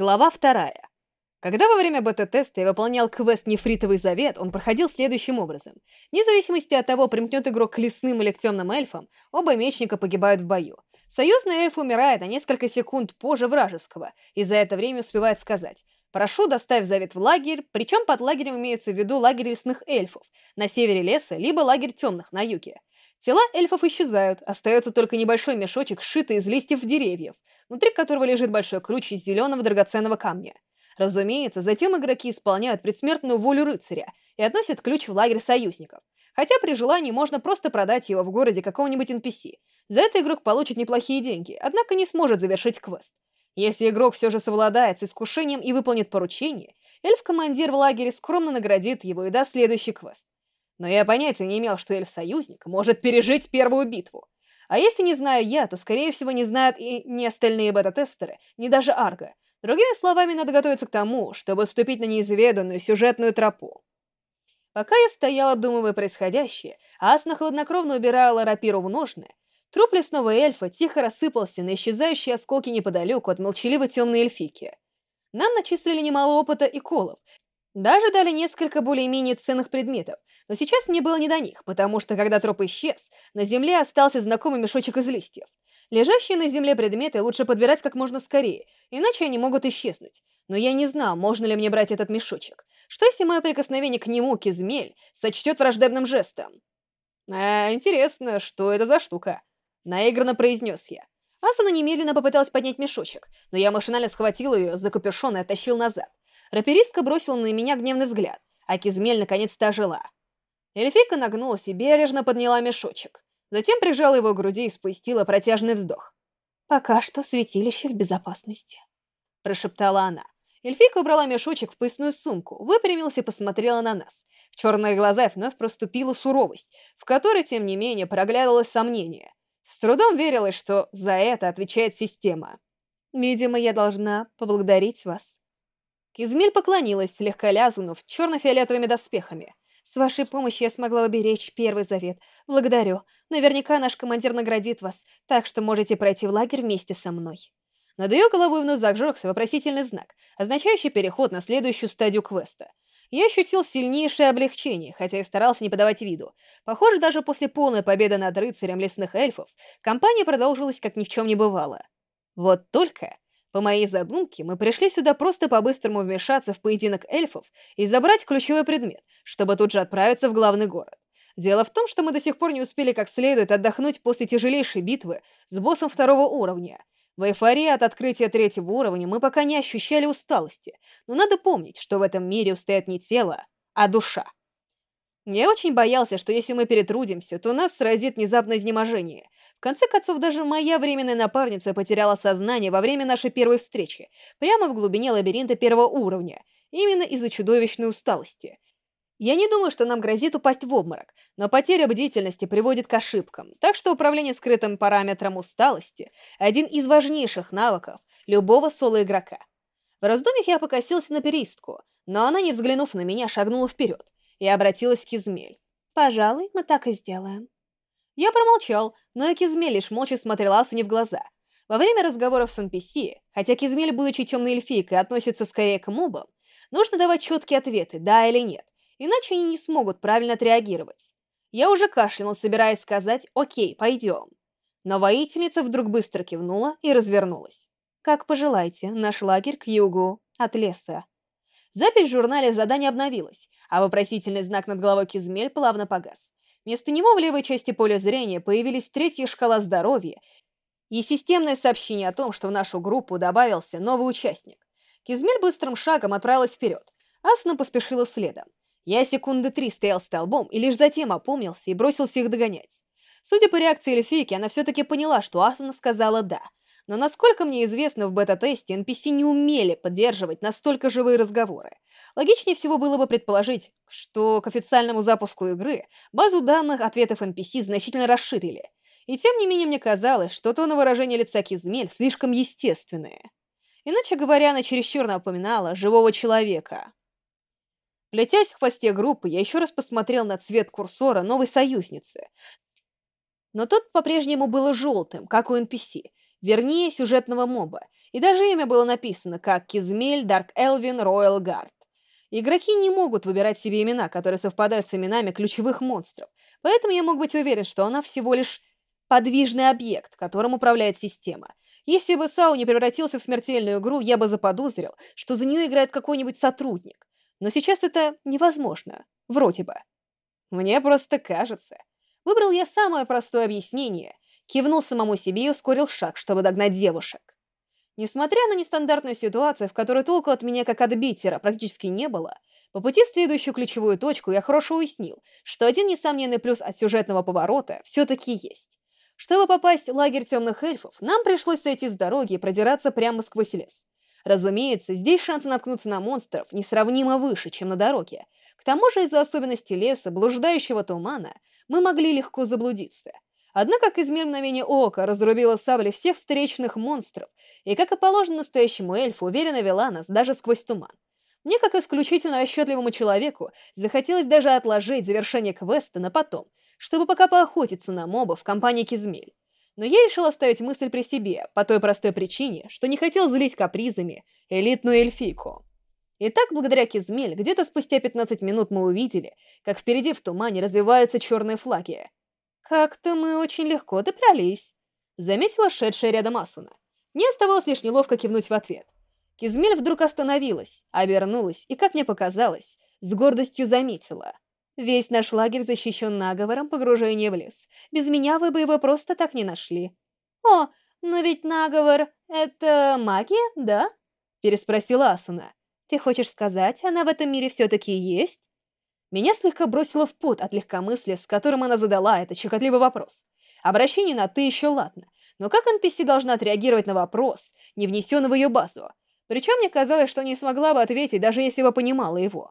Глава вторая. Когда во время бета-теста я выполнял квест «Нефритовый завет», он проходил следующим образом. Вне зависимости от того, примкнет игрок к лесным или к темным эльфам, оба мечника погибают в бою. Союзный эльф умирает на несколько секунд позже вражеского, и за это время успевает сказать «Прошу, доставь завет в лагерь», причем под лагерем имеется в виду лагерь лесных эльфов, на севере леса, либо лагерь темных, на юге. Тела эльфов исчезают, остается только небольшой мешочек, сшитый из листьев деревьев, внутри которого лежит большой ключ из зеленого драгоценного камня. Разумеется, затем игроки исполняют предсмертную волю рыцаря и относят ключ в лагерь союзников. Хотя при желании можно просто продать его в городе какого-нибудь NPC. За это игрок получит неплохие деньги, однако не сможет завершить квест. Если игрок все же совладает с искушением и выполнит поручение, эльф-командир в лагере скромно наградит его и даст следующий квест. Но я понятия не имел, что эльф-союзник может пережить первую битву. А если не знаю я, то, скорее всего, не знают и не остальные бета-тестеры, не даже Арго. Другими словами, надо готовиться к тому, чтобы вступить на неизведанную сюжетную тропу. Пока я стоял, обдумывая происходящее, а Асна хладнокровно убирала рапиру в ножны, труп лесного эльфа тихо рассыпался на исчезающие осколки неподалеку от молчаливой темной эльфики. Нам начислили немало опыта и колов, даже дали несколько более-менее ценных предметов, но сейчас мне было не до них, потому что, когда труп исчез, на земле остался знакомый мешочек из листьев. Лежащие на земле предметы лучше подбирать как можно скорее, иначе они могут исчезнуть. Но я не знал, можно ли мне брать этот мешочек. Что если мое прикосновение к нему, Кизмель, сочтет враждебным жестом? «А, интересно, что это за штука?» Наигранно произнес я. Асуна немедленно попыталась поднять мешочек, но я машинально схватил ее за капюшон и оттащил назад. Раперистка бросила на меня гневный взгляд, а Кизмель наконец-то ожила. Эльфийка нагнулась и бережно подняла мешочек. Затем прижала его к груди и спустила протяжный вздох. «Пока что святилище в безопасности», — прошептала она. Эльфийка убрала мешочек в поясную сумку, выпрямилась и посмотрела на нас. В черные глаза вновь проступила суровость, в которой, тем не менее, проглядывалось сомнение. С трудом верилось, что за это отвечает система. «Видимо, я должна поблагодарить вас», Кизмель поклонилась, слегка лязгнув черно-фиолетовыми доспехами. «С вашей помощью я смогла уберечь Первый Завет. Благодарю. Наверняка наш командир наградит вас, так что можете пройти в лагерь вместе со мной». Над ее головой вновь зажегся вопросительный знак, означающий переход на следующую стадию квеста. Я ощутил сильнейшее облегчение, хотя и старался не подавать виду. Похоже, даже после полной победы над рыцарем лесных эльфов, компания продолжилась как ни в чем не бывало. Вот только... По моей задумке, мы пришли сюда просто по-быстрому вмешаться в поединок эльфов и забрать ключевой предмет, чтобы тут же отправиться в главный город. Дело в том, что мы до сих пор не успели как следует отдохнуть после тяжелейшей битвы с боссом второго уровня. В эйфории от открытия третьего уровня мы пока не ощущали усталости, но надо помнить, что в этом мире устоят не тело, а душа. Я очень боялся, что если мы перетрудимся, то нас сразит внезапное изнеможение. В конце концов, даже моя временная напарница потеряла сознание во время нашей первой встречи, прямо в глубине лабиринта первого уровня, именно из-за чудовищной усталости. Я не думаю, что нам грозит упасть в обморок, но потеря бдительности приводит к ошибкам, так что управление скрытым параметром усталости – один из важнейших навыков любого соло-игрока. В раздумьях я покосился на перистку, но она, не взглянув на меня, шагнула вперед – и обратилась к Измель. «Пожалуй, мы так и сделаем». Я промолчал, но и Кизмель лишь молча смотрела Асуне в глаза. Во время разговоров с NPC, хотя Кизмель, будучи темной эльфийкой, относится скорее к мобам, нужно давать четкие ответы, да или нет, иначе они не смогут правильно отреагировать. Я уже кашлянул, собираясь сказать «Окей, пойдем». Но воительница вдруг быстро кивнула и развернулась. «Как пожелайте, наш лагерь к югу, от леса». Запись в журнале задания обновилась, а вопросительный знак над головой Кизмель плавно погас. Вместо него в левой части поля зрения появились третья шкала здоровья и системное сообщение о том, что в нашу группу добавился новый участник. Кизмель быстрым шагом отправилась вперед. Асна поспешила следом. Я секунды три стоял столбом и лишь затем опомнился и бросился их догонять. Судя по реакции эльфийки, она все-таки поняла, что Асна сказала «да», но насколько мне известно, в бета-тесте NPC не умели поддерживать настолько живые разговоры. Логичнее всего было бы предположить, что к официальному запуску игры базу данных ответов NPC значительно расширили. И тем не менее мне казалось, что то на выражение лица Кизмель слишком естественное. Иначе говоря, она чересчур напоминала живого человека. Летясь в хвосте группы, я еще раз посмотрел на цвет курсора новой союзницы. Но тот по-прежнему был желтым, как у NPC, вернее, сюжетного моба, и даже имя было написано как Кизмель Дарк Элвин Роyal Гард. Игроки не могут выбирать себе имена, которые совпадают с именами ключевых монстров, поэтому я мог быть уверен, что она всего лишь подвижный объект, которым управляет система. Если бы САУ не превратился в смертельную игру, я бы заподозрил, что за нее играет какой-нибудь сотрудник. Но сейчас это невозможно. Вроде бы. Мне просто кажется. Выбрал я самое простое объяснение, кивнул самому себе и ускорил шаг, чтобы догнать девушек. Несмотря на нестандартную ситуацию, в которой толку от меня как от битера практически не было, по пути в следующую ключевую точку я хорошо уяснил, что один несомненный плюс от сюжетного поворота все-таки есть. Чтобы попасть в лагерь темных эльфов, нам пришлось сойти с дороги и продираться прямо сквозь лес. Разумеется, здесь шансы наткнуться на монстров несравнимо выше, чем на дороге. К тому же из-за особенностей леса, блуждающего тумана, мы могли легко заблудиться. Однако, как из мгновения ока, разрубила сабли всех встречных монстров, и, как и положено настоящему эльфу, уверенно вела нас даже сквозь туман. Мне, как исключительно расчетливому человеку, захотелось даже отложить завершение квеста на потом, чтобы пока поохотиться на мобов в компании Кизмель. Но я решил оставить мысль при себе, по той простой причине, что не хотел злить капризами элитную эльфийку. Итак, благодаря Кизмель, где-то спустя 15 минут мы увидели, как впереди в тумане развиваются черные флаги. «Как-то мы очень легко добрались», — заметила шедшая рядом Асуна. Мне оставалось лишь неловко кивнуть в ответ. Кизмель вдруг остановилась, обернулась и, как мне показалось, с гордостью заметила. «Весь наш лагерь защищен наговором погружения в лес. Без меня вы бы его просто так не нашли». «О, но ведь наговор — это магия, да?» — переспросила Асуна. «Ты хочешь сказать, она в этом мире все-таки есть?» Меня слегка бросило в пот от легкомыслия, с которым она задала этот щекотливый вопрос. Обращение на «ты» еще ладно, но как NPC должна отреагировать на вопрос, не внесенный в ее базу? Причем мне казалось, что не смогла бы ответить, даже если бы понимала его.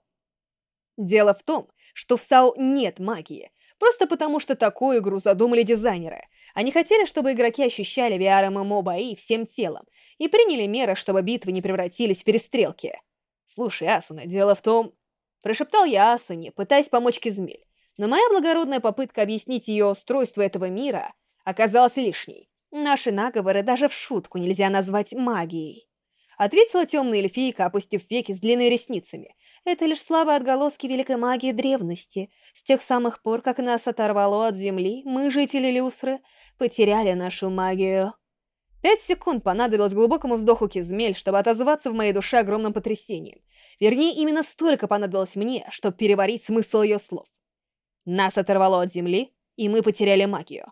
Дело в том, что в САУ нет магии, просто потому что такую игру задумали дизайнеры. Они хотели, чтобы игроки ощущали VR-MMO бои всем телом и приняли меры, чтобы битвы не превратились в перестрелки. Слушай, Асуна, дело в том... Прошептал я Асуне, пытаясь помочь Кизмель. Но моя благородная попытка объяснить ее устройство этого мира оказалась лишней. Наши наговоры даже в шутку нельзя назвать магией. Ответила темная эльфийка, опустив веки с длинными ресницами. Это лишь слабые отголоски великой магии древности. С тех самых пор, как нас оторвало от земли, мы, жители Люсры, потеряли нашу магию. Пять секунд понадобилось глубокому вздоху Кизмель, чтобы отозваться в моей душе огромным потрясением. Вернее, именно столько понадобилось мне, чтобы переварить смысл ее слов. Нас оторвало от земли, и мы потеряли магию.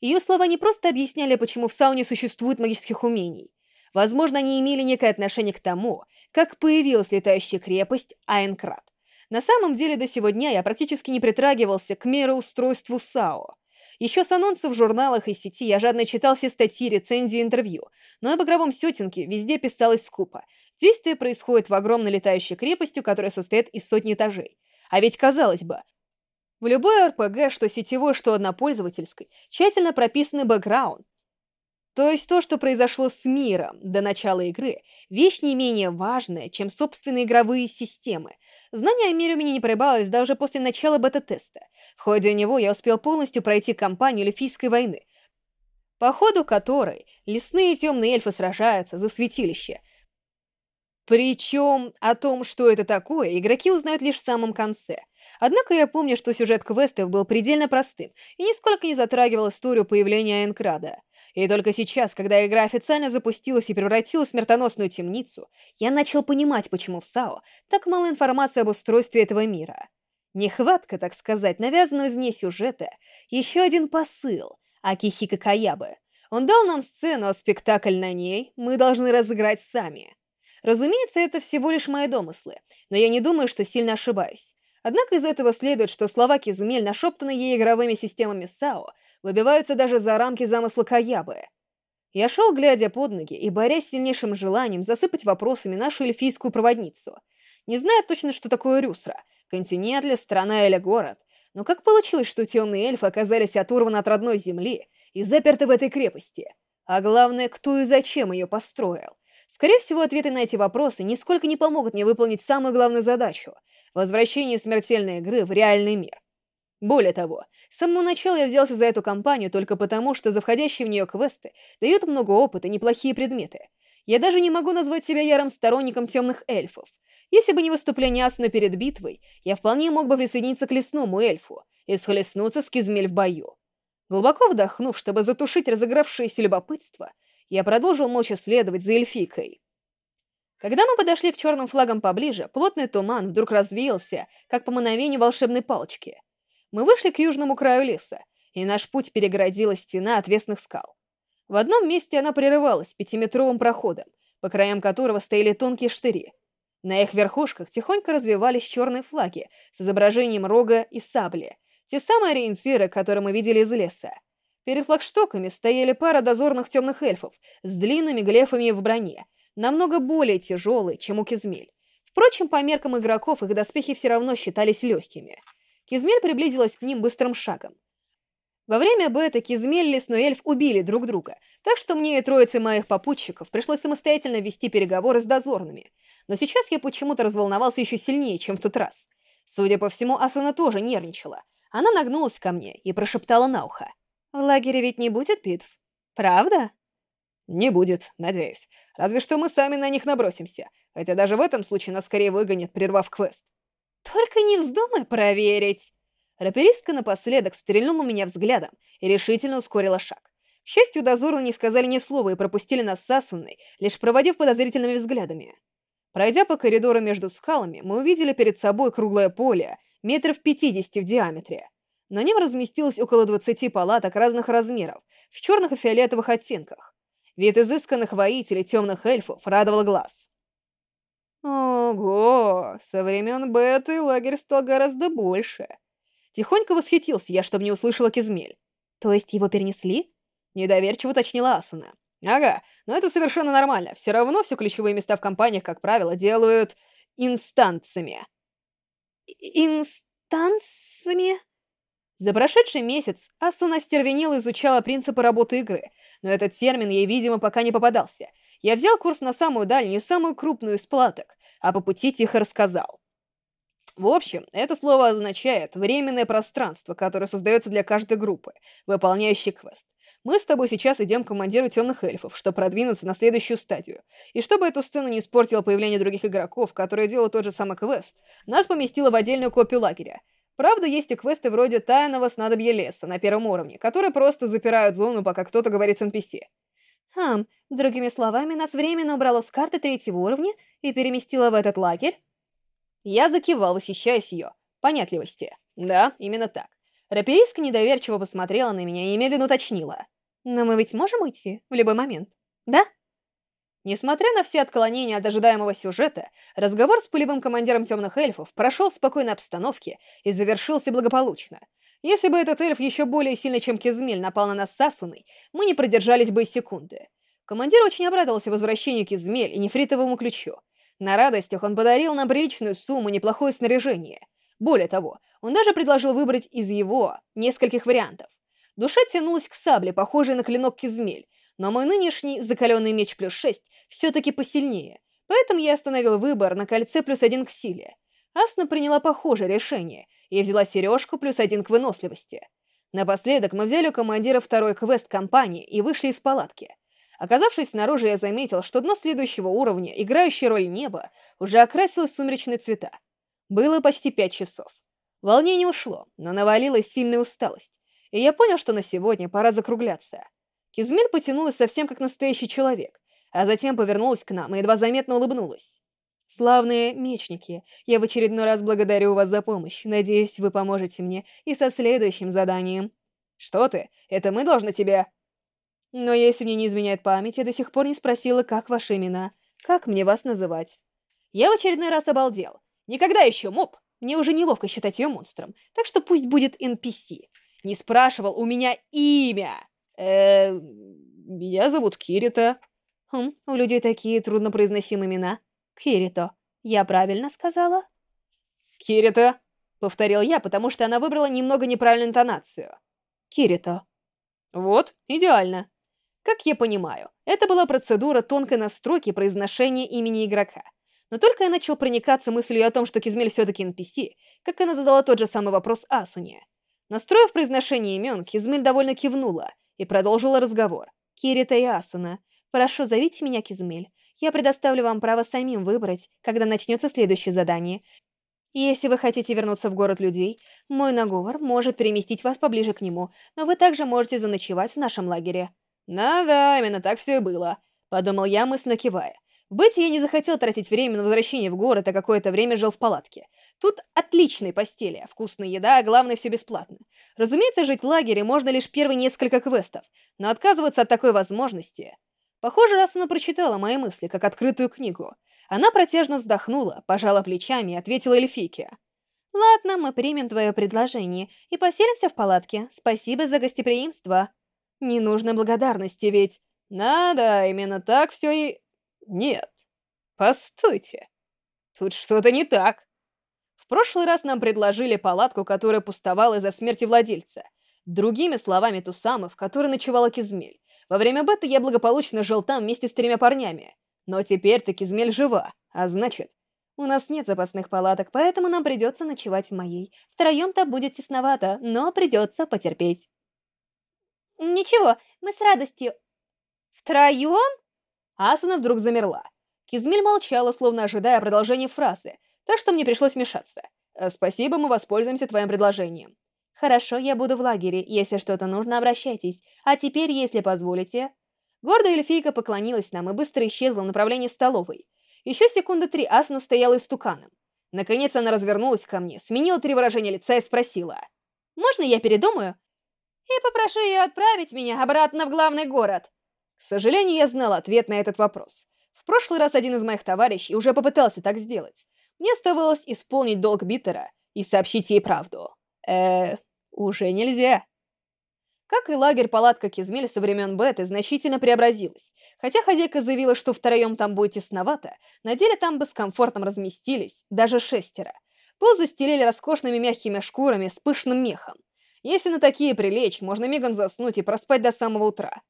Ее слова не просто объясняли, почему в сауне существует магических умений. Возможно, они имели некое отношение к тому, как появилась летающая крепость Айнкрат. На самом деле, до сего дня я практически не притрагивался к мироустройству САО. Еще с анонсов в журналах и сети я жадно читал все статьи, рецензии, интервью, но об игровом сеттинге везде писалось скупо, Действие происходит в огромной летающей крепости, которая состоит из сотни этажей. А ведь, казалось бы, в любой РПГ, что сетевой, что однопользовательской, тщательно прописанный бэкграунд. То есть то, что произошло с миром до начала игры, вещь не менее важная, чем собственные игровые системы. Знание о мире у меня не проебалось даже после начала бета-теста. В ходе него я успел полностью пройти кампанию Лефийской войны, по ходу которой лесные темные эльфы сражаются за святилище, причем о том, что это такое, игроки узнают лишь в самом конце. Однако я помню, что сюжет квестов был предельно простым и нисколько не затрагивал историю появления Энкрада. И только сейчас, когда игра официально запустилась и превратилась в смертоносную темницу, я начал понимать, почему в САО так мало информации об устройстве этого мира. Нехватка, так сказать, навязанного из ней сюжета, еще один посыл Акихика Каябы. Он дал нам сцену, а спектакль на ней мы должны разыграть сами. Разумеется, это всего лишь мои домыслы, но я не думаю, что сильно ошибаюсь. Однако из этого следует, что слова Кизмель, нашептанные ей игровыми системами САО, выбиваются даже за рамки замысла Каябы. Я шел, глядя под ноги и борясь с сильнейшим желанием засыпать вопросами нашу эльфийскую проводницу. Не знаю точно, что такое Рюсра, континент ли, страна или город, но как получилось, что темные эльфы оказались оторваны от родной земли и заперты в этой крепости? А главное, кто и зачем ее построил? Скорее всего, ответы на эти вопросы нисколько не помогут мне выполнить самую главную задачу — возвращение смертельной игры в реальный мир. Более того, с самого начала я взялся за эту компанию только потому, что за входящие в нее квесты дают много опыта и неплохие предметы. Я даже не могу назвать себя ярым сторонником темных эльфов. Если бы не выступление Асуна перед битвой, я вполне мог бы присоединиться к лесному эльфу и схлестнуться с Кизмель в бою. Глубоко вдохнув, чтобы затушить разыгравшееся любопытство, я продолжил молча следовать за эльфикой. Когда мы подошли к черным флагам поближе, плотный туман вдруг развеялся, как по мановению волшебной палочки. Мы вышли к южному краю леса, и наш путь перегородила стена отвесных скал. В одном месте она прерывалась пятиметровым проходом, по краям которого стояли тонкие штыри. На их верхушках тихонько развивались черные флаги с изображением рога и сабли, те самые ориентиры, которые мы видели из леса. Перед флагштоками стояли пара дозорных темных эльфов с длинными глефами в броне, намного более тяжелые, чем у Кизмель. Впрочем, по меркам игроков их доспехи все равно считались легкими. Кизмель приблизилась к ним быстрым шагом. Во время бета Кизмель Лесной Эльф убили друг друга, так что мне и троице моих попутчиков пришлось самостоятельно вести переговоры с дозорными. Но сейчас я почему-то разволновался еще сильнее, чем в тот раз. Судя по всему, Асуна тоже нервничала. Она нагнулась ко мне и прошептала на ухо. «В лагере ведь не будет битв, правда?» «Не будет, надеюсь. Разве что мы сами на них набросимся. Хотя даже в этом случае нас скорее выгонят, прервав квест». «Только не вздумай проверить!» Раперистка напоследок стрельнула меня взглядом и решительно ускорила шаг. К счастью, дозорные не сказали ни слова и пропустили нас с Асуной, лишь проводив подозрительными взглядами. Пройдя по коридору между скалами, мы увидели перед собой круглое поле, метров 50 в диаметре. На нем разместилось около 20 палаток разных размеров, в черных и фиолетовых оттенках. Вид изысканных воителей темных эльфов радовал глаз. Ого, со времен беты лагерь стал гораздо больше. Тихонько восхитился я, чтобы не услышала Кизмель. То есть его перенесли? Недоверчиво уточнила Асуна. Ага, но это совершенно нормально. Все равно все ключевые места в компаниях, как правило, делают инстанциями. Инстанциями? За прошедший месяц Асуна стервенела изучала принципы работы игры, но этот термин ей, видимо, пока не попадался. Я взял курс на самую дальнюю, самую крупную из платок, а по пути тихо рассказал. В общем, это слово означает «временное пространство», которое создается для каждой группы, выполняющей квест. Мы с тобой сейчас идем к командиру темных эльфов, чтобы продвинуться на следующую стадию. И чтобы эту сцену не испортило появление других игроков, которые делают тот же самый квест, нас поместило в отдельную копию лагеря. Правда, есть и квесты вроде тайного снадобья леса на первом уровне, которые просто запирают зону, пока кто-то говорит с NPC. Хм, другими словами, нас временно убрало с карты третьего уровня и переместило в этот лагерь? Я закивал, восхищаясь ее понятливости. Да, именно так. Рапериска недоверчиво посмотрела на меня и медленно уточнила. «Но мы ведь можем уйти в любой момент, да?» Несмотря на все отклонения от ожидаемого сюжета, разговор с пулевым командиром темных эльфов прошел в спокойной обстановке и завершился благополучно. Если бы этот эльф еще более сильно, чем Кизмель, напал на нас с Асуной, мы не продержались бы и секунды. Командир очень обрадовался возвращению Кизмель и нефритовому ключу. На радостях он подарил нам приличную сумму неплохое снаряжение. Более того, он даже предложил выбрать из его нескольких вариантов. Душа тянулась к сабле, похожей на клинок Кизмель, но мой нынешний закаленный меч плюс 6 все-таки посильнее, поэтому я остановил выбор на кольце плюс один к силе. Асна приняла похожее решение и взяла сережку плюс один к выносливости. Напоследок мы взяли у командира второй квест компании и вышли из палатки. Оказавшись снаружи, я заметил, что дно следующего уровня, играющее роль неба, уже окрасилось в сумеречные цвета. Было почти пять часов. Волнение ушло, но навалилась сильная усталость, и я понял, что на сегодня пора закругляться. Кизмель потянулась совсем как настоящий человек, а затем повернулась к нам и едва заметно улыбнулась. «Славные мечники, я в очередной раз благодарю вас за помощь. Надеюсь, вы поможете мне и со следующим заданием». «Что ты? Это мы должны тебя...» «Но если мне не изменяет память, я до сих пор не спросила, как ваши имена. Как мне вас называть?» Я в очередной раз обалдел. Никогда еще моб. Мне уже неловко считать ее монстром, так что пусть будет NPC. Не спрашивал у меня имя. Э, меня зовут Кирита. Хм, у людей такие труднопроизносимые имена. Кирито. Я правильно сказала? Кирита, повторил я, потому что она выбрала немного неправильную интонацию. Кирито. Вот, идеально. Как я понимаю, это была процедура тонкой настройки произношения имени игрока. Но только я начал проникаться мыслью о том, что Кизмель все-таки NPC, как она задала тот же самый вопрос Асуне. Настроив произношение имен, Кизмель довольно кивнула и продолжила разговор. «Кирита и Асуна, прошу, зовите меня Кизмель. Я предоставлю вам право самим выбрать, когда начнется следующее задание. Если вы хотите вернуться в город людей, мой наговор может переместить вас поближе к нему, но вы также можете заночевать в нашем лагере». «Да-да, именно так все и было», — подумал я, мысленно кивая. Бете я не захотел тратить время на возвращение в город, а какое-то время жил в палатке. Тут отличные постели, вкусная еда, а главное, все бесплатно. Разумеется, жить в лагере можно лишь первые несколько квестов, но отказываться от такой возможности... Похоже, раз она прочитала мои мысли, как открытую книгу. Она протяжно вздохнула, пожала плечами и ответила эльфийке. «Ладно, мы примем твое предложение и поселимся в палатке. Спасибо за гостеприимство». «Не нужно благодарности, ведь...» «Надо, именно так все и...» «Нет. Постойте. Тут что-то не так». В прошлый раз нам предложили палатку, которая пустовала из-за смерти владельца. Другими словами, ту самую, в которой ночевала Кизмель. Во время бета я благополучно жил там вместе с тремя парнями. Но теперь-то Кизмель жива, а значит... У нас нет запасных палаток, поэтому нам придется ночевать в моей. Втроем-то будет тесновато, но придется потерпеть. Ничего, мы с радостью... Втроем? Асуна вдруг замерла. Кизмель молчала, словно ожидая продолжения фразы, так что мне пришлось вмешаться. «Э, «Спасибо, мы воспользуемся твоим предложением». «Хорошо, я буду в лагере. Если что-то нужно, обращайтесь. А теперь, если позволите...» Гордая эльфийка поклонилась нам и быстро исчезла в направлении столовой. Еще секунды три Асуна стояла истуканом. Наконец она развернулась ко мне, сменила три выражения лица и спросила. «Можно я передумаю?» «И попрошу ее отправить меня обратно в главный город». К сожалению, я знал ответ на этот вопрос. В прошлый раз один из моих товарищей уже попытался так сделать. Мне оставалось исполнить долг Биттера и сообщить ей правду. Э, уже нельзя. Как и лагерь-палатка Кизмель со времен Беты значительно преобразилась. Хотя хозяйка заявила, что втроем там будет тесновато, на деле там бы с комфортом разместились, даже шестеро. Пол застелили роскошными мягкими шкурами с пышным мехом. Если на такие прилечь, можно мигом заснуть и проспать до самого утра.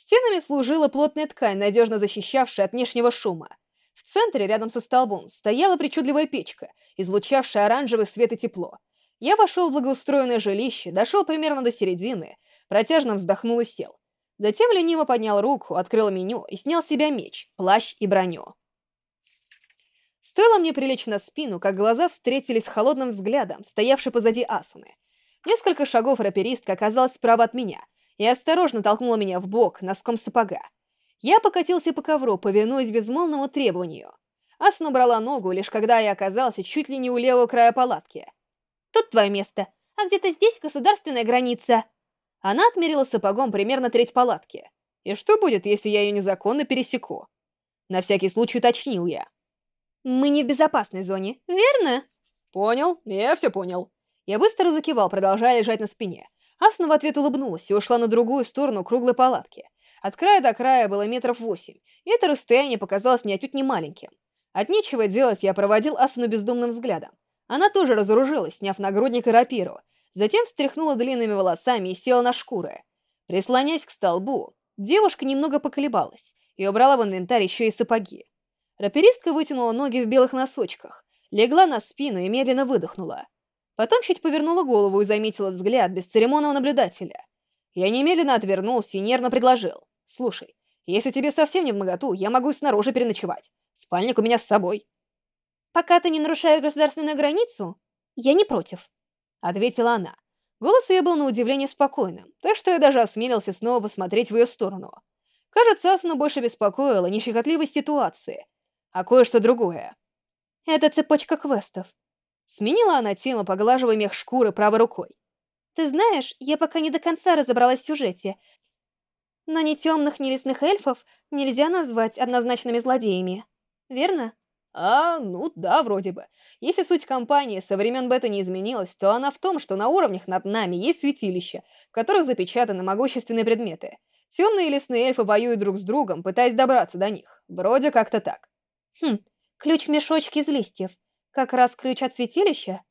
Стенами служила плотная ткань, надежно защищавшая от внешнего шума. В центре, рядом со столбом, стояла причудливая печка, излучавшая оранжевый свет и тепло. Я вошел в благоустроенное жилище, дошел примерно до середины, протяжно вздохнул и сел. Затем лениво поднял руку, открыл меню и снял с себя меч, плащ и броню. Стоило мне прилечь на спину, как глаза встретились с холодным взглядом, стоявший позади Асуны. Несколько шагов раперистка оказалась справа от меня и осторожно толкнула меня в бок носком сапога. Я покатился по ковру, повинуясь безмолвному требованию. Асуна брала ногу, лишь когда я оказался чуть ли не у левого края палатки. «Тут твое место, а где-то здесь государственная граница». Она отмерила сапогом примерно треть палатки. «И что будет, если я ее незаконно пересеку?» На всякий случай уточнил я. «Мы не в безопасной зоне, верно?» «Понял, я все понял». Я быстро закивал, продолжая лежать на спине. Асуна в ответ улыбнулась и ушла на другую сторону круглой палатки. От края до края было метров восемь, и это расстояние показалось мне отнюдь не маленьким. От нечего делать я проводил Асуну бездумным взглядом. Она тоже разоружилась, сняв нагрудник и рапиру. Затем встряхнула длинными волосами и села на шкуры. Прислонясь к столбу, девушка немного поколебалась и убрала в инвентарь еще и сапоги. Раперистка вытянула ноги в белых носочках, легла на спину и медленно выдохнула. Потом чуть повернула голову и заметила взгляд бесцеремонного наблюдателя. Я немедленно отвернулся и нервно предложил. «Слушай, если тебе совсем не в моготу, я могу снаружи переночевать. Спальник у меня с собой». «Пока ты не нарушаешь государственную границу, я не против», — ответила она. Голос ее был на удивление спокойным, так что я даже осмелился снова посмотреть в ее сторону. Кажется, Асуну больше беспокоила не щекотливость ситуации, а кое-что другое. «Это цепочка квестов». Сменила она тему, поглаживая мех шкуры правой рукой. «Ты знаешь, я пока не до конца разобралась в сюжете, но ни темных, ни лесных эльфов нельзя назвать однозначными злодеями. Верно? А, ну да, вроде бы. Если суть компании со времен бета не изменилась, то она в том, что на уровнях над нами есть святилища, в которых запечатаны могущественные предметы. Темные лесные эльфы воюют друг с другом, пытаясь добраться до них. Вроде как-то так. Хм, ключ в мешочке из листьев. Как раз ключ от святилища?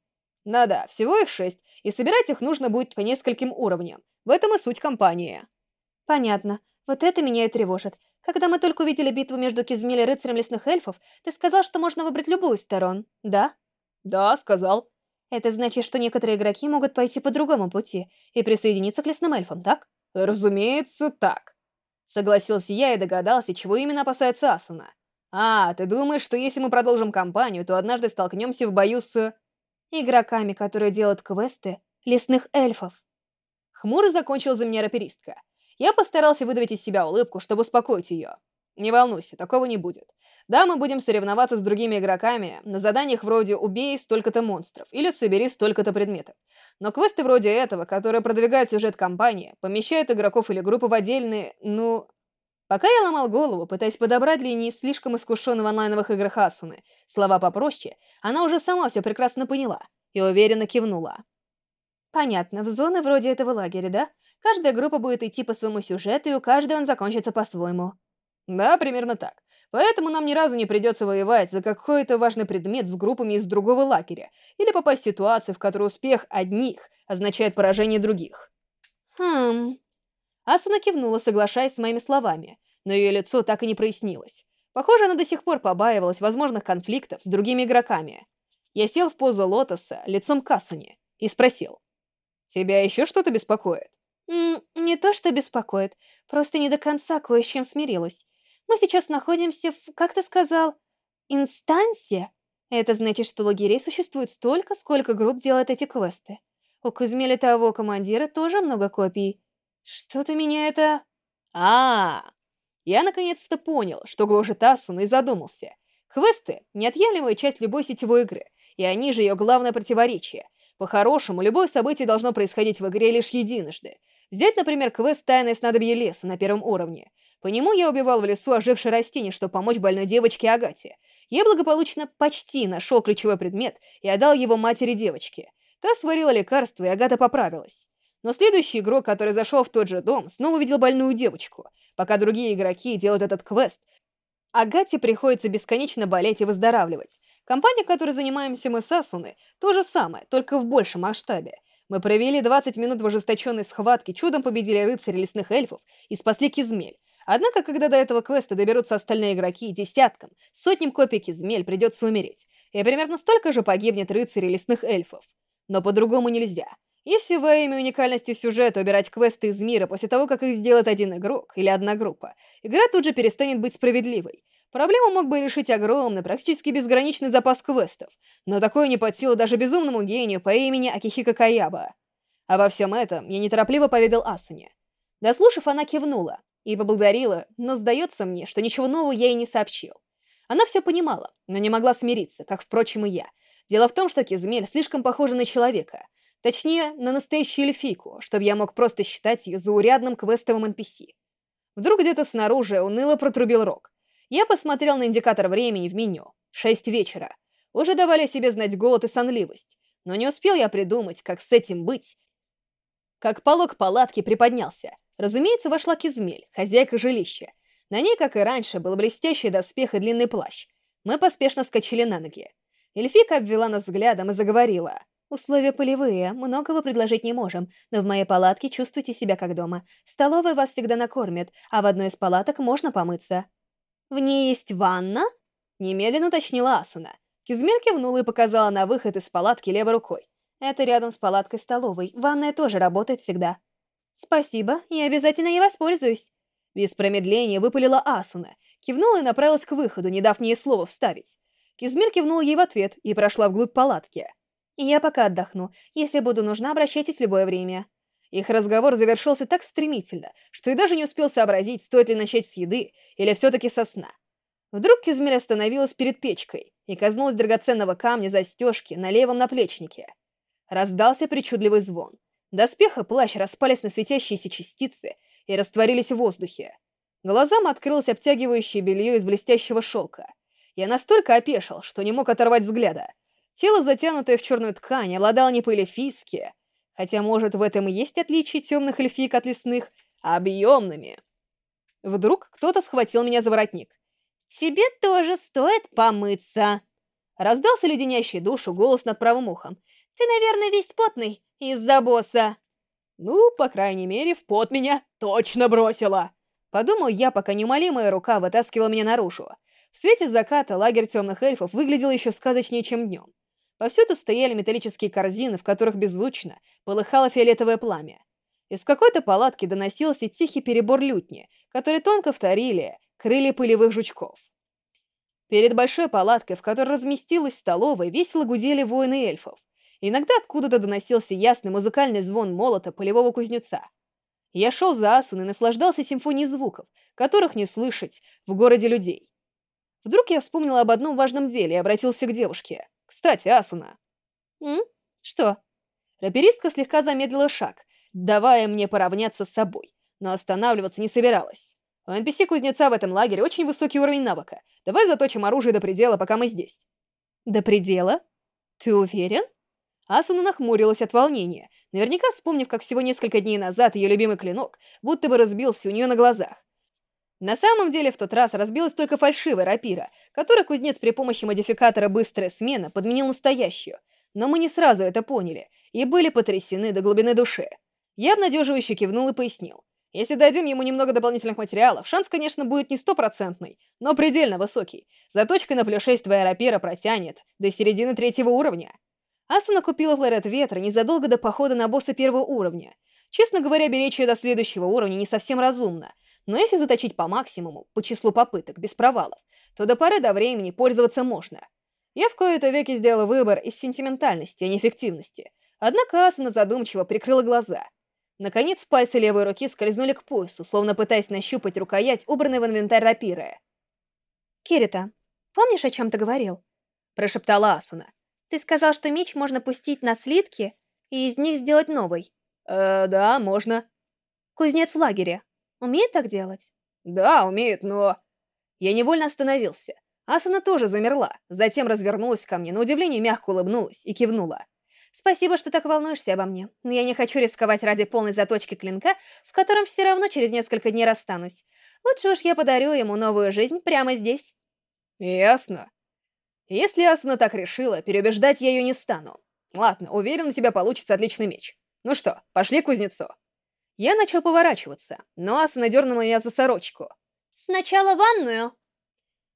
Да-да, всего их шесть, и собирать их нужно будет по нескольким уровням. В этом и суть компании. Понятно. Вот это меня и тревожит. Когда мы только увидели битву между Кизмель и рыцарем лесных эльфов, ты сказал, что можно выбрать любую из сторон, да? Да, сказал. Это значит, что некоторые игроки могут пойти по другому пути и присоединиться к лесным эльфам, так? Разумеется, так. Согласился я и догадался, чего именно опасается Асуна. А, ты думаешь, что если мы продолжим кампанию, то однажды столкнемся в бою с... Игроками, которые делают квесты лесных эльфов. Хмуро закончил за меня раперистка. Я постарался выдавить из себя улыбку, чтобы успокоить ее. Не волнуйся, такого не будет. Да, мы будем соревноваться с другими игроками на заданиях вроде «убей столько-то монстров» или «собери столько-то предметов». Но квесты вроде этого, которые продвигают сюжет кампании, помещают игроков или группы в отдельные, ну... Пока я ломал голову, пытаясь подобрать ли не слишком искушенный в онлайновых играх Асуны слова попроще, она уже сама все прекрасно поняла и уверенно кивнула. Понятно, в зоны вроде этого лагеря, да? Каждая группа будет идти по своему сюжету, и у каждой он закончится по-своему. Да, примерно так. Поэтому нам ни разу не придется воевать за какой-то важный предмет с группами из другого лагеря, или попасть в ситуацию, в которой успех одних означает поражение других. Хм... Асуна кивнула, соглашаясь с моими словами, но ее лицо так и не прояснилось. Похоже, она до сих пор побаивалась возможных конфликтов с другими игроками. Я сел в позу лотоса, лицом к Асуне, и спросил. «Тебя еще что-то беспокоит?» М «Не то, что беспокоит, просто не до конца кое с чем смирилась. Мы сейчас находимся в, как ты сказал, инстансе. Это значит, что лагерей существует столько, сколько групп делает эти квесты. У Кузьмеля того командира тоже много копий. Что-то меня это... А, -а, а Я наконец-то понял, что гложет Асуна и задумался. Квесты — неотъемлемая часть любой сетевой игры, и они же ее главное противоречие. По-хорошему, любое событие должно происходить в игре лишь единожды. Взять, например, квест «Тайное снадобье леса» на первом уровне. По нему я убивал в лесу ожившее растение, чтобы помочь больной девочке Агате. Я благополучно почти нашел ключевой предмет и отдал его матери девочки. Та сварила лекарство, и Агата поправилась. Но следующий игрок, который зашел в тот же дом, снова увидел больную девочку. Пока другие игроки делают этот квест, Агате приходится бесконечно болеть и выздоравливать. Компания, которой занимаемся мы с Асуны, то же самое, только в большем масштабе. Мы провели 20 минут в ожесточенной схватке, чудом победили рыцарей лесных эльфов и спасли Кизмель. Однако, когда до этого квеста доберутся остальные игроки, десяткам, сотням копий Кизмель придется умереть. И примерно столько же погибнет рыцарей лесных эльфов. Но по-другому нельзя. Если во имя уникальности сюжета убирать квесты из мира после того, как их сделает один игрок или одна группа, игра тут же перестанет быть справедливой. Проблему мог бы решить огромный, практически безграничный запас квестов, но такое не под силу даже безумному гению по имени Акихика Каяба. Обо всем этом я неторопливо поведал Асуне. Дослушав, она кивнула, и поблагодарила, но сдается мне, что ничего нового я ей не сообщил. Она все понимала, но не могла смириться, как, впрочем, и я. Дело в том, что Кизмель слишком похожа на человека. Точнее, на настоящую эльфийку, чтобы я мог просто считать ее заурядным квестовым NPC. Вдруг где-то снаружи уныло протрубил рог. Я посмотрел на индикатор времени в меню. Шесть вечера. Уже давали себе знать голод и сонливость. Но не успел я придумать, как с этим быть. Как полог палатки приподнялся. Разумеется, вошла Кизмель, хозяйка жилища. На ней, как и раньше, был блестящий доспех и длинный плащ. Мы поспешно вскочили на ноги. Эльфика обвела нас взглядом и заговорила. «Условия полевые, многого предложить не можем, но в моей палатке чувствуйте себя как дома. Столовая вас всегда накормит, а в одной из палаток можно помыться». «В ней есть ванна?» Немедленно уточнила Асуна. Кизмель кивнула и показала на выход из палатки левой рукой. «Это рядом с палаткой столовой, ванная тоже работает всегда». «Спасибо, я обязательно ей воспользуюсь». Без промедления выпалила Асуна, кивнула и направилась к выходу, не дав мне слова вставить. Кизмир кивнул ей в ответ и прошла вглубь палатки. «Я пока отдохну. Если буду нужна, обращайтесь в любое время». Их разговор завершился так стремительно, что я даже не успел сообразить, стоит ли начать с еды или все-таки со сна. Вдруг Кизмель остановилась перед печкой и коснулась драгоценного камня застежки на левом наплечнике. Раздался причудливый звон. Доспех и плащ распались на светящиеся частицы и растворились в воздухе. Глазам открылось обтягивающее белье из блестящего шелка. Я настолько опешил, что не мог оторвать взгляда. Тело, затянутое в черную ткань, обладало не по-эльфийски, хотя, может, в этом и есть отличие темных эльфик от лесных, объемными. Вдруг кто-то схватил меня за воротник. «Тебе тоже стоит помыться!» Раздался леденящий душу голос над правым ухом. «Ты, наверное, весь потный, из-за босса. Ну, по крайней мере, в пот меня точно бросила. Подумал я, пока неумолимая рука вытаскивала меня наружу. В свете заката лагерь темных эльфов выглядел еще сказочнее, чем днем. Повсюду стояли металлические корзины, в которых беззвучно полыхало фиолетовое пламя. Из какой-то палатки доносился тихий перебор лютни, который тонко вторили крылья пылевых жучков. Перед большой палаткой, в которой разместилась столовая, весело гудели воины эльфов. Иногда откуда-то доносился ясный музыкальный звон молота полевого кузнеца. Я шел за Асун и наслаждался симфонией звуков, которых не слышать в городе людей. Вдруг я вспомнил об одном важном деле и обратился к девушке. «Кстати, Асуна». «М? Что?» Раперистка слегка замедлила шаг, давая мне поравняться с собой, но останавливаться не собиралась. У NPC-кузнеца в этом лагере очень высокий уровень навыка. Давай заточим оружие до предела, пока мы здесь. До предела? Ты уверен? Асуна нахмурилась от волнения, наверняка вспомнив, как всего несколько дней назад ее любимый клинок будто бы разбился у нее на глазах. На самом деле, в тот раз разбилась только фальшивая рапира, которую кузнец при помощи модификатора «Быстрая смена» подменил настоящую. Но мы не сразу это поняли и были потрясены до глубины души. Я обнадеживающе кивнул и пояснил. Если дадим ему немного дополнительных материалов, шанс, конечно, будет не стопроцентный, но предельно высокий. Заточка на плюс 6 твоя рапира протянет до середины третьего уровня. Асуна купила флорет ветра незадолго до похода на босса первого уровня. Честно говоря, беречь ее до следующего уровня не совсем разумно, но если заточить по максимуму, по числу попыток, без провалов, то до поры до времени пользоваться можно. Я в кои-то веки сделала выбор из сентиментальности, а не эффективности. Однако Асуна задумчиво прикрыла глаза — Наконец, пальцы левой руки скользнули к поясу, словно пытаясь нащупать рукоять, убранной в инвентарь рапиры. «Кирита, помнишь, о чем ты говорил?» — прошептала Асуна. «Ты сказал, что меч можно пустить на слитки и из них сделать новый». «Э, да, можно». «Кузнец в лагере. Умеет так делать?» «Да, умеет, но...» Я невольно остановился. Асуна тоже замерла, затем развернулась ко мне, на удивление мягко улыбнулась и кивнула. Спасибо, что так волнуешься обо мне, но я не хочу рисковать ради полной заточки клинка, с которым все равно через несколько дней расстанусь. Лучше уж я подарю ему новую жизнь прямо здесь. Ясно. Если Асуна так решила, переубеждать я ее не стану. Ладно, уверен, у тебя получится отличный меч. Ну что, пошли к кузнецу. Я начал поворачиваться, но Асуна дернула меня за сорочку. Сначала ванную.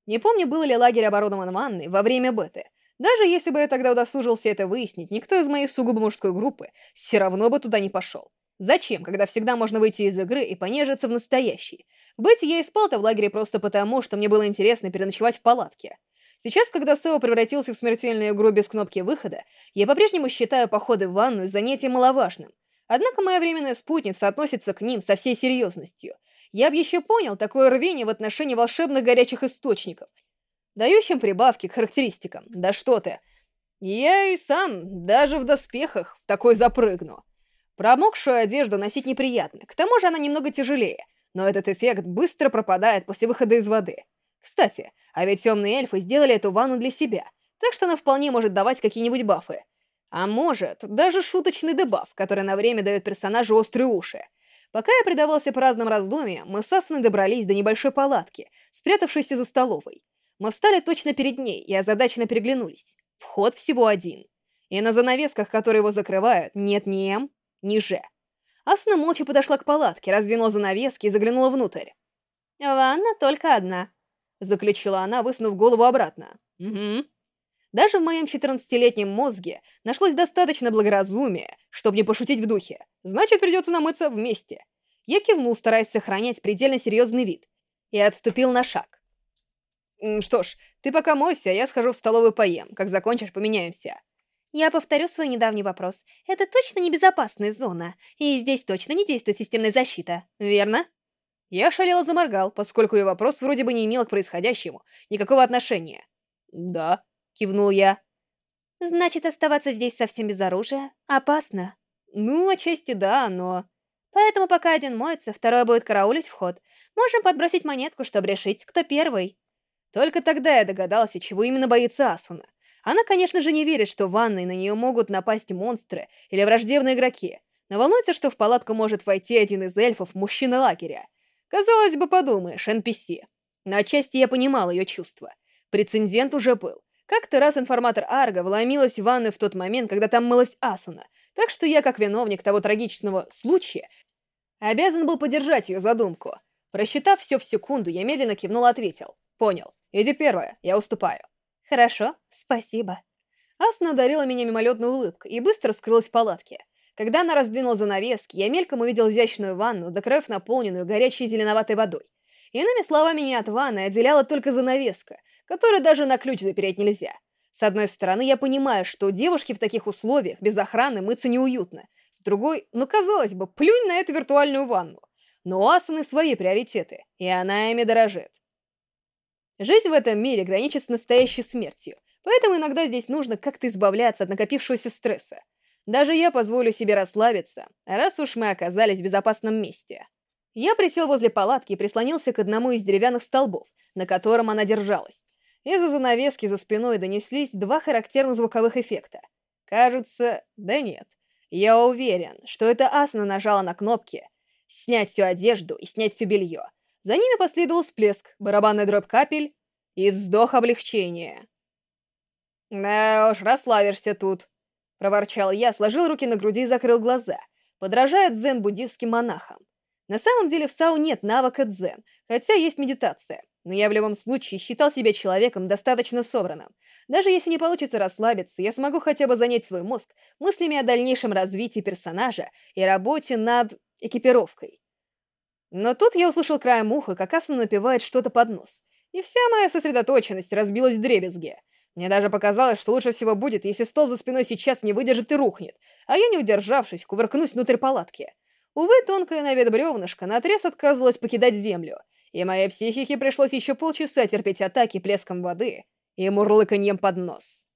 Не помню, был ли лагерь оборудован ванной во время беты, даже если бы я тогда удосужился это выяснить, никто из моей сугубо мужской группы все равно бы туда не пошел. Зачем, когда всегда можно выйти из игры и понежиться в настоящей? Быть я и спал-то в лагере просто потому, что мне было интересно переночевать в палатке. Сейчас, когда Сео превратился в смертельную игру без кнопки выхода, я по-прежнему считаю походы в ванную занятием маловажным. Однако моя временная спутница относится к ним со всей серьезностью. Я бы еще понял такое рвение в отношении волшебных горячих источников, дающим прибавки к характеристикам. Да что ты. Я и сам, даже в доспехах, такой запрыгну. Промокшую одежду носить неприятно, к тому же она немного тяжелее, но этот эффект быстро пропадает после выхода из воды. Кстати, а ведь темные эльфы сделали эту ванну для себя, так что она вполне может давать какие-нибудь бафы. А может, даже шуточный дебаф, который на время дает персонажу острые уши. Пока я предавался праздным раздумьям, мы с Асуной добрались до небольшой палатки, спрятавшейся за столовой. Мы встали точно перед ней и озадаченно переглянулись. Вход всего один. И на занавесках, которые его закрывают, нет ни М, ни Ж. Асуна молча подошла к палатке, раздвинула занавески и заглянула внутрь. «Ванна только одна», — заключила она, высунув голову обратно. «Угу». Даже в моем 14-летнем мозге нашлось достаточно благоразумия, чтобы не пошутить в духе. Значит, придется намыться вместе. Я кивнул, стараясь сохранять предельно серьезный вид, и отступил на шаг. «Что ж, ты пока мойся, а я схожу в столовую поем. Как закончишь, поменяемся». Я повторю свой недавний вопрос. Это точно небезопасная зона, и здесь точно не действует системная защита, верно? Я шалело заморгал, поскольку ее вопрос вроде бы не имел к происходящему никакого отношения. «Да», — кивнул я. «Значит, оставаться здесь совсем без оружия опасно?» «Ну, отчасти да, но...» «Поэтому пока один моется, второй будет караулить вход. Можем подбросить монетку, чтобы решить, кто первый». Только тогда я догадался, чего именно боится Асуна. Она, конечно же, не верит, что в ванной на нее могут напасть монстры или враждебные игроки, но волнуется, что в палатку может войти один из эльфов мужчины лагеря. Казалось бы, подумаешь, NPC. Но отчасти я понимал ее чувства. Прецедент уже был. Как-то раз информатор Арга вломилась в ванную в тот момент, когда там мылась Асуна, так что я, как виновник того трагичного случая, обязан был поддержать ее задумку. Просчитав все в секунду, я медленно кивнул и ответил. «Понял. Иди первая, я уступаю. Хорошо, спасибо. Асна одарила меня мимолетной улыбкой и быстро скрылась в палатке. Когда она раздвинула занавески, я мельком увидел изящную ванну, до краев наполненную горячей зеленоватой водой. Иными словами, меня от ванны отделяла только занавеска, которую даже на ключ запереть нельзя. С одной стороны, я понимаю, что девушке в таких условиях без охраны мыться неуютно. С другой, ну казалось бы, плюнь на эту виртуальную ванну. Но у Асаны свои приоритеты, и она ими дорожит. Жизнь в этом мире граничит с настоящей смертью, поэтому иногда здесь нужно как-то избавляться от накопившегося стресса. Даже я позволю себе расслабиться, раз уж мы оказались в безопасном месте. Я присел возле палатки и прислонился к одному из деревянных столбов, на котором она держалась. Из-за занавески за спиной донеслись два характерных звуковых эффекта. Кажется, да нет. Я уверен, что это Асуна нажала на кнопки «Снять всю одежду и снять все белье». За ними последовал всплеск, барабанный дробь капель и вздох облегчения. «Да уж, расслабишься тут», — проворчал я, сложил руки на груди и закрыл глаза, подражая дзен-буддистским монахам. На самом деле в САУ нет навыка дзен, хотя есть медитация, но я в любом случае считал себя человеком достаточно собранным. Даже если не получится расслабиться, я смогу хотя бы занять свой мозг мыслями о дальнейшем развитии персонажа и работе над экипировкой. Но тут я услышал краем уха, как Асуна напевает что-то под нос, и вся моя сосредоточенность разбилась в дребезге. Мне даже показалось, что лучше всего будет, если стол за спиной сейчас не выдержит и рухнет, а я, не удержавшись, кувыркнусь внутрь палатки. Увы, тонкая на вид бревнышко наотрез отказывалась покидать землю, и моей психике пришлось еще полчаса терпеть атаки плеском воды и мурлыканьем под нос.